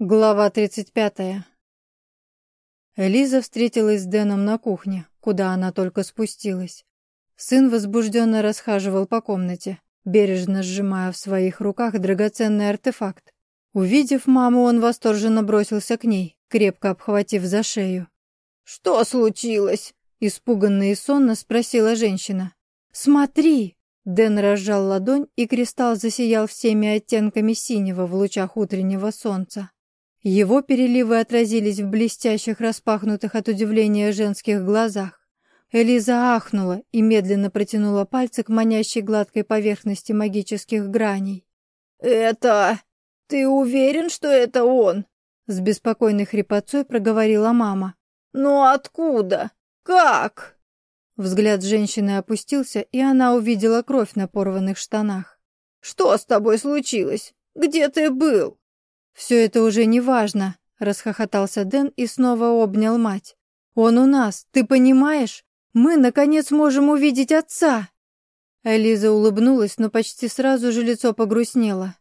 Глава 35. Элиза встретилась с Дэном на кухне, куда она только спустилась. Сын возбужденно расхаживал по комнате, бережно сжимая в своих руках драгоценный артефакт. Увидев маму, он восторженно бросился к ней, крепко обхватив за шею. «Что случилось?» – испуганно и сонно спросила женщина. «Смотри!» Дэн разжал ладонь, и кристалл засиял всеми оттенками синего в лучах утреннего солнца. Его переливы отразились в блестящих, распахнутых от удивления женских глазах. Элиза ахнула и медленно протянула пальцы к манящей гладкой поверхности магических граней. «Это... Ты уверен, что это он?» С беспокойной хрипотцой проговорила мама. «Но откуда? Как?» Взгляд женщины опустился, и она увидела кровь на порванных штанах. «Что с тобой случилось? Где ты был?» «Все это уже не важно», — расхохотался Дэн и снова обнял мать. «Он у нас, ты понимаешь? Мы, наконец, можем увидеть отца!» Элиза улыбнулась, но почти сразу же лицо погрустнело.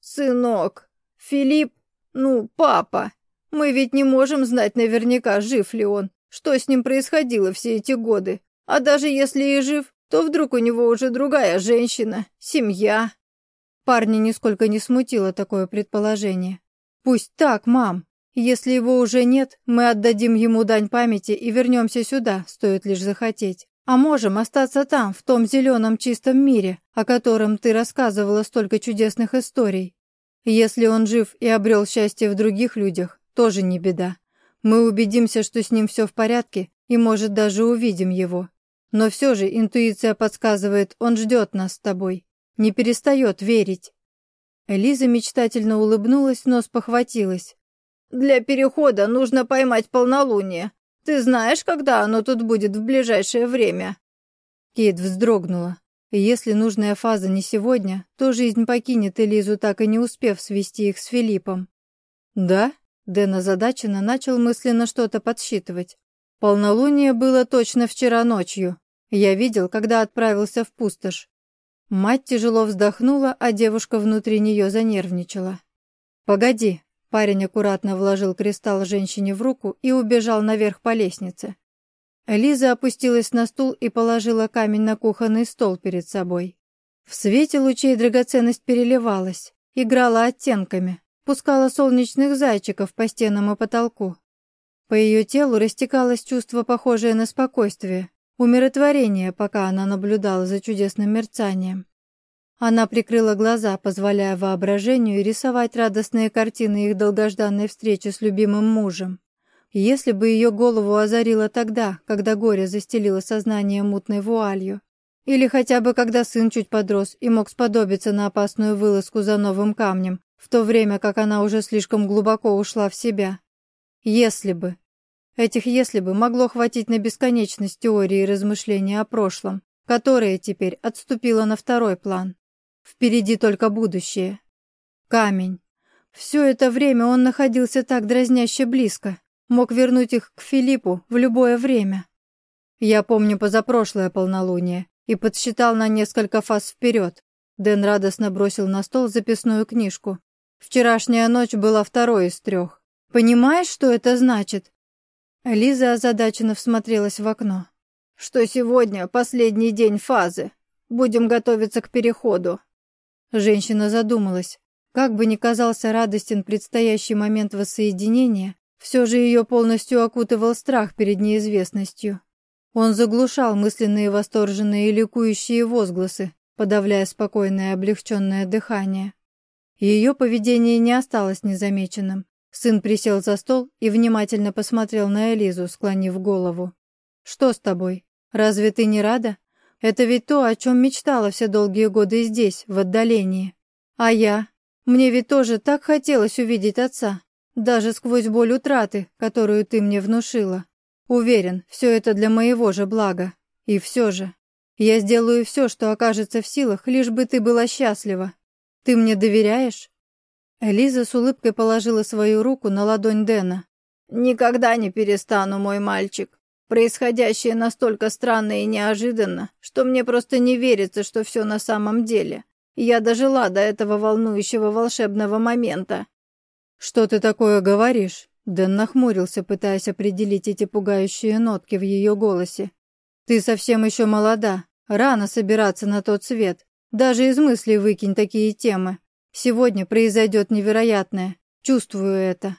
«Сынок, Филипп, ну, папа, мы ведь не можем знать наверняка, жив ли он, что с ним происходило все эти годы. А даже если и жив, то вдруг у него уже другая женщина, семья, Парня нисколько не смутило такое предположение. «Пусть так, мам. Если его уже нет, мы отдадим ему дань памяти и вернемся сюда, стоит лишь захотеть. А можем остаться там, в том зеленом чистом мире, о котором ты рассказывала столько чудесных историй. Если он жив и обрел счастье в других людях, тоже не беда. Мы убедимся, что с ним все в порядке, и, может, даже увидим его. Но все же интуиция подсказывает, он ждет нас с тобой не перестает верить. Элиза мечтательно улыбнулась, но спохватилась. «Для перехода нужно поймать полнолуние. Ты знаешь, когда оно тут будет в ближайшее время?» Кейт вздрогнула. Если нужная фаза не сегодня, то жизнь покинет Элизу, так и не успев свести их с Филиппом. «Да?» — Дэн озадаченно начал мысленно что-то подсчитывать. «Полнолуние было точно вчера ночью. Я видел, когда отправился в пустошь. Мать тяжело вздохнула, а девушка внутри нее занервничала. «Погоди», — парень аккуратно вложил кристалл женщине в руку и убежал наверх по лестнице. Лиза опустилась на стул и положила камень на кухонный стол перед собой. В свете лучей драгоценность переливалась, играла оттенками, пускала солнечных зайчиков по стенам и потолку. По ее телу растекалось чувство, похожее на спокойствие, умиротворение, пока она наблюдала за чудесным мерцанием. Она прикрыла глаза, позволяя воображению рисовать радостные картины их долгожданной встречи с любимым мужем. Если бы ее голову озарило тогда, когда горе застелило сознание мутной вуалью, или хотя бы когда сын чуть подрос и мог сподобиться на опасную вылазку за новым камнем, в то время как она уже слишком глубоко ушла в себя. Если бы, Этих «если бы» могло хватить на бесконечность теории и размышления о прошлом, которое теперь отступило на второй план. Впереди только будущее. Камень. Все это время он находился так дразняще близко, мог вернуть их к Филиппу в любое время. Я помню позапрошлое полнолуние и подсчитал на несколько фаз вперед. Дэн радостно бросил на стол записную книжку. Вчерашняя ночь была второй из трех. Понимаешь, что это значит? Лиза озадаченно всмотрелась в окно. «Что сегодня последний день фазы. Будем готовиться к переходу». Женщина задумалась. Как бы ни казался радостен предстоящий момент воссоединения, все же ее полностью окутывал страх перед неизвестностью. Он заглушал мысленные восторженные и ликующие возгласы, подавляя спокойное облегченное дыхание. Ее поведение не осталось незамеченным. Сын присел за стол и внимательно посмотрел на Элизу, склонив голову. «Что с тобой? Разве ты не рада? Это ведь то, о чем мечтала все долгие годы здесь, в отдалении. А я? Мне ведь тоже так хотелось увидеть отца, даже сквозь боль утраты, которую ты мне внушила. Уверен, все это для моего же блага. И все же, я сделаю все, что окажется в силах, лишь бы ты была счастлива. Ты мне доверяешь?» Элиза с улыбкой положила свою руку на ладонь Дэна. «Никогда не перестану, мой мальчик. Происходящее настолько странно и неожиданно, что мне просто не верится, что все на самом деле. Я дожила до этого волнующего волшебного момента». «Что ты такое говоришь?» Дэн нахмурился, пытаясь определить эти пугающие нотки в ее голосе. «Ты совсем еще молода. Рано собираться на тот свет. Даже из мыслей выкинь такие темы. Сегодня произойдет невероятное. Чувствую это».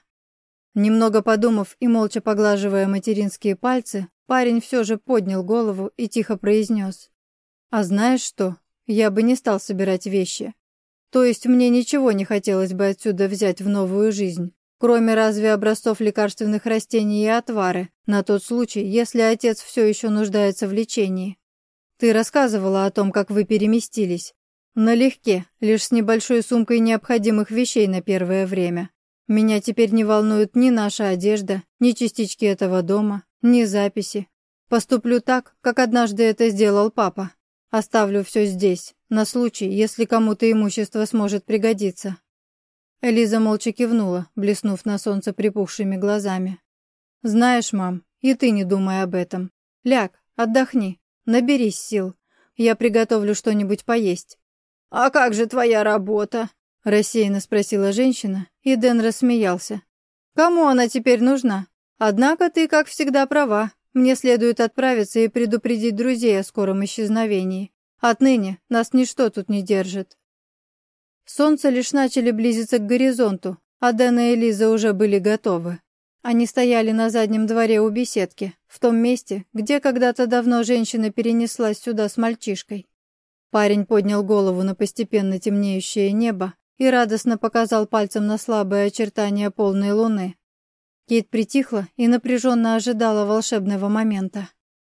Немного подумав и молча поглаживая материнские пальцы, парень все же поднял голову и тихо произнес. «А знаешь что? Я бы не стал собирать вещи. То есть мне ничего не хотелось бы отсюда взять в новую жизнь, кроме разве образцов лекарственных растений и отвары, на тот случай, если отец все еще нуждается в лечении. Ты рассказывала о том, как вы переместились. Налегке, лишь с небольшой сумкой необходимых вещей на первое время. Меня теперь не волнует ни наша одежда, ни частички этого дома, ни записи. Поступлю так, как однажды это сделал папа. Оставлю все здесь, на случай, если кому-то имущество сможет пригодиться». Элиза молча кивнула, блеснув на солнце припухшими глазами. «Знаешь, мам, и ты не думай об этом. Ляг, отдохни, наберись сил. Я приготовлю что-нибудь поесть». «А как же твоя работа?» – рассеянно спросила женщина, и Дэн рассмеялся. «Кому она теперь нужна? Однако ты, как всегда, права. Мне следует отправиться и предупредить друзей о скором исчезновении. Отныне нас ничто тут не держит. Солнце лишь начали близиться к горизонту, а Дэна и Лиза уже были готовы. Они стояли на заднем дворе у беседки, в том месте, где когда-то давно женщина перенеслась сюда с мальчишкой. Парень поднял голову на постепенно темнеющее небо и радостно показал пальцем на слабые очертания полной луны. Кейт притихла и напряженно ожидала волшебного момента.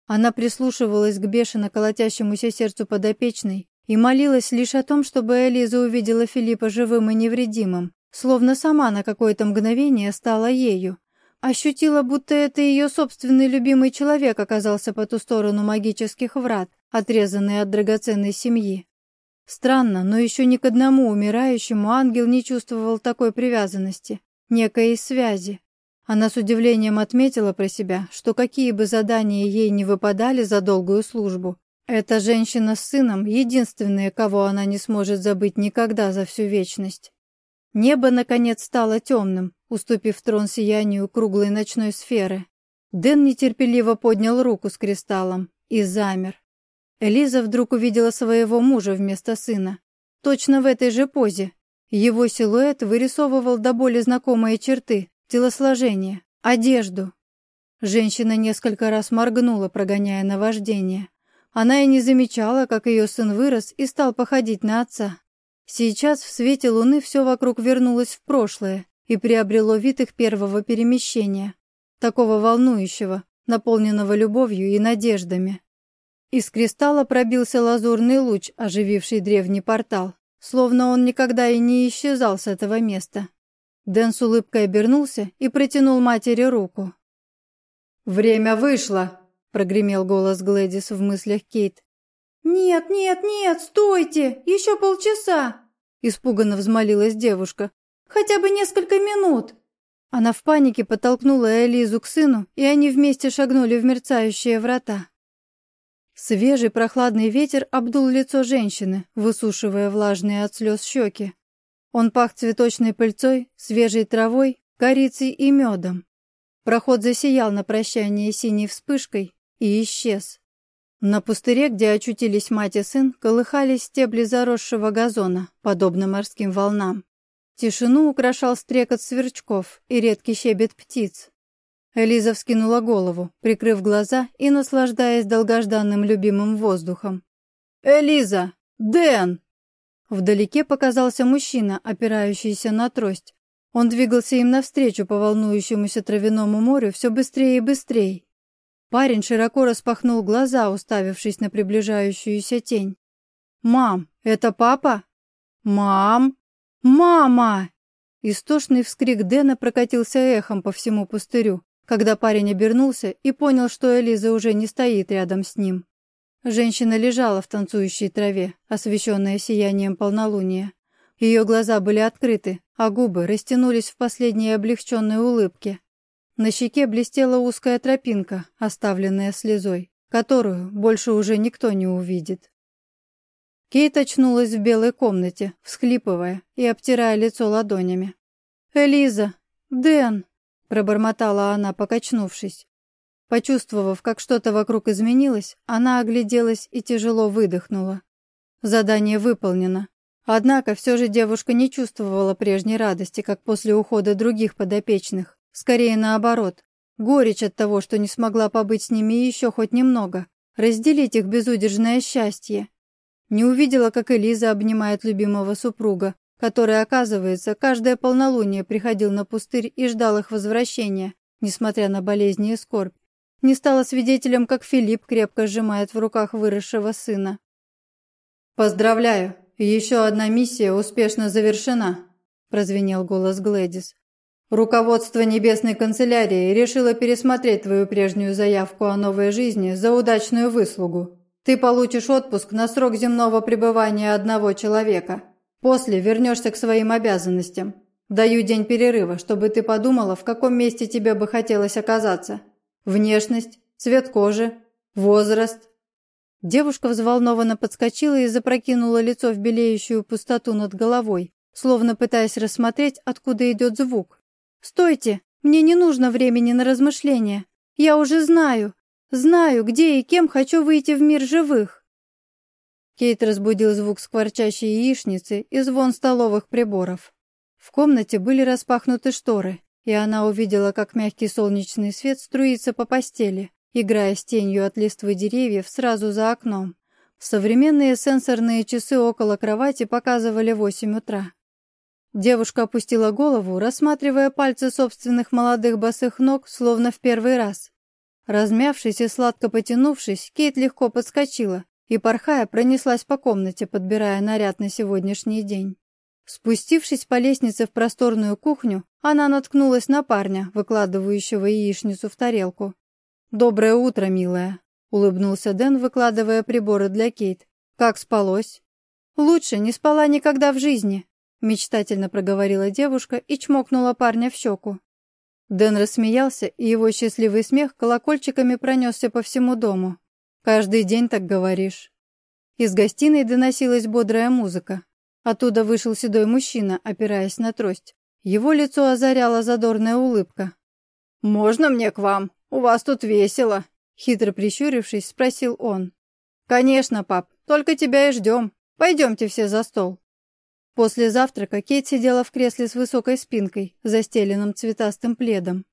Она прислушивалась к бешено колотящемуся сердцу подопечной и молилась лишь о том, чтобы Элиза увидела Филиппа живым и невредимым, словно сама на какое-то мгновение стала ею. Ощутила, будто это ее собственный любимый человек оказался по ту сторону магических врат, отрезанный от драгоценной семьи. Странно, но еще ни к одному умирающему ангел не чувствовал такой привязанности, некой связи. Она с удивлением отметила про себя, что какие бы задания ей не выпадали за долгую службу, эта женщина с сыном — единственная, кого она не сможет забыть никогда за всю вечность. Небо, наконец, стало темным, уступив трон сиянию круглой ночной сферы. Дэн нетерпеливо поднял руку с кристаллом и замер. Элиза вдруг увидела своего мужа вместо сына. Точно в этой же позе. Его силуэт вырисовывал до боли знакомые черты, телосложение, одежду. Женщина несколько раз моргнула, прогоняя наваждение. Она и не замечала, как ее сын вырос и стал походить на отца. Сейчас в свете луны все вокруг вернулось в прошлое и приобрело вид их первого перемещения, такого волнующего, наполненного любовью и надеждами. Из кристалла пробился лазурный луч, ожививший древний портал, словно он никогда и не исчезал с этого места. Дэн с улыбкой обернулся и протянул матери руку. «Время вышло!» — прогремел голос Глэдис в мыслях Кейт. «Нет, нет, нет, стойте! Еще полчаса!» — испуганно взмолилась девушка. «Хотя бы несколько минут!» Она в панике подтолкнула Элизу к сыну, и они вместе шагнули в мерцающие врата. Свежий прохладный ветер обдул лицо женщины, высушивая влажные от слез щеки. Он пах цветочной пыльцой, свежей травой, корицей и медом. Проход засиял на прощание синей вспышкой и исчез. На пустыре, где очутились мать и сын, колыхались стебли заросшего газона, подобно морским волнам. Тишину украшал стрекот сверчков и редкий щебет птиц. Элиза вскинула голову, прикрыв глаза и наслаждаясь долгожданным любимым воздухом. «Элиза! Дэн!» Вдалеке показался мужчина, опирающийся на трость. Он двигался им навстречу по волнующемуся травяному морю все быстрее и быстрее. Парень широко распахнул глаза, уставившись на приближающуюся тень. «Мам, это папа?» «Мам! Мама!» Истошный вскрик Дэна прокатился эхом по всему пустырю, когда парень обернулся и понял, что Элиза уже не стоит рядом с ним. Женщина лежала в танцующей траве, освещенная сиянием полнолуния. Ее глаза были открыты, а губы растянулись в последней облегченной улыбке. На щеке блестела узкая тропинка, оставленная слезой, которую больше уже никто не увидит. Кейт очнулась в белой комнате, всхлипывая и обтирая лицо ладонями. «Элиза! Дэн!» — пробормотала она, покачнувшись. Почувствовав, как что-то вокруг изменилось, она огляделась и тяжело выдохнула. Задание выполнено. Однако все же девушка не чувствовала прежней радости, как после ухода других подопечных. Скорее наоборот. Горечь от того, что не смогла побыть с ними еще хоть немного. Разделить их безудержное счастье. Не увидела, как Элиза обнимает любимого супруга, который, оказывается, каждое полнолуние приходил на пустырь и ждал их возвращения, несмотря на болезни и скорбь. Не стала свидетелем, как Филипп крепко сжимает в руках выросшего сына. «Поздравляю, еще одна миссия успешно завершена», – прозвенел голос Глэдис. «Руководство Небесной канцелярии решило пересмотреть твою прежнюю заявку о новой жизни за удачную выслугу. Ты получишь отпуск на срок земного пребывания одного человека. После вернешься к своим обязанностям. Даю день перерыва, чтобы ты подумала, в каком месте тебе бы хотелось оказаться. Внешность, цвет кожи, возраст». Девушка взволнованно подскочила и запрокинула лицо в белеющую пустоту над головой, словно пытаясь рассмотреть, откуда идет звук. «Стойте! Мне не нужно времени на размышления. Я уже знаю. Знаю, где и кем хочу выйти в мир живых. Кейт разбудил звук скворчащей яичницы и звон столовых приборов. В комнате были распахнуты шторы, и она увидела, как мягкий солнечный свет струится по постели, играя с тенью от листвы деревьев сразу за окном. Современные сенсорные часы около кровати показывали восемь утра. Девушка опустила голову, рассматривая пальцы собственных молодых босых ног, словно в первый раз. Размявшись и сладко потянувшись, Кейт легко подскочила и, порхая, пронеслась по комнате, подбирая наряд на сегодняшний день. Спустившись по лестнице в просторную кухню, она наткнулась на парня, выкладывающего яичницу в тарелку. «Доброе утро, милая», — улыбнулся Дэн, выкладывая приборы для Кейт. «Как спалось?» «Лучше не спала никогда в жизни», — мечтательно проговорила девушка и чмокнула парня в щеку. Дэн рассмеялся, и его счастливый смех колокольчиками пронесся по всему дому. «Каждый день так говоришь». Из гостиной доносилась бодрая музыка. Оттуда вышел седой мужчина, опираясь на трость. Его лицо озаряла задорная улыбка. «Можно мне к вам? У вас тут весело!» Хитро прищурившись, спросил он. «Конечно, пап, только тебя и ждем. Пойдемте все за стол». После завтрака Кейт сидела в кресле с высокой спинкой, застеленным цветастым пледом.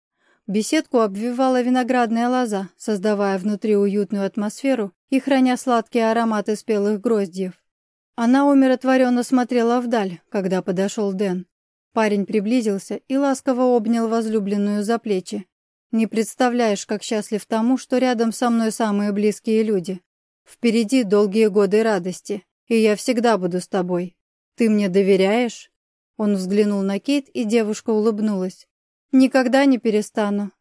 Беседку обвивала виноградная лоза, создавая внутри уютную атмосферу и храня сладкие ароматы спелых гроздьев. Она умиротворенно смотрела вдаль, когда подошел Дэн. Парень приблизился и ласково обнял возлюбленную за плечи. «Не представляешь, как счастлив тому, что рядом со мной самые близкие люди. Впереди долгие годы радости, и я всегда буду с тобой. «Ты мне доверяешь?» Он взглянул на Кейт, и девушка улыбнулась. «Никогда не перестану.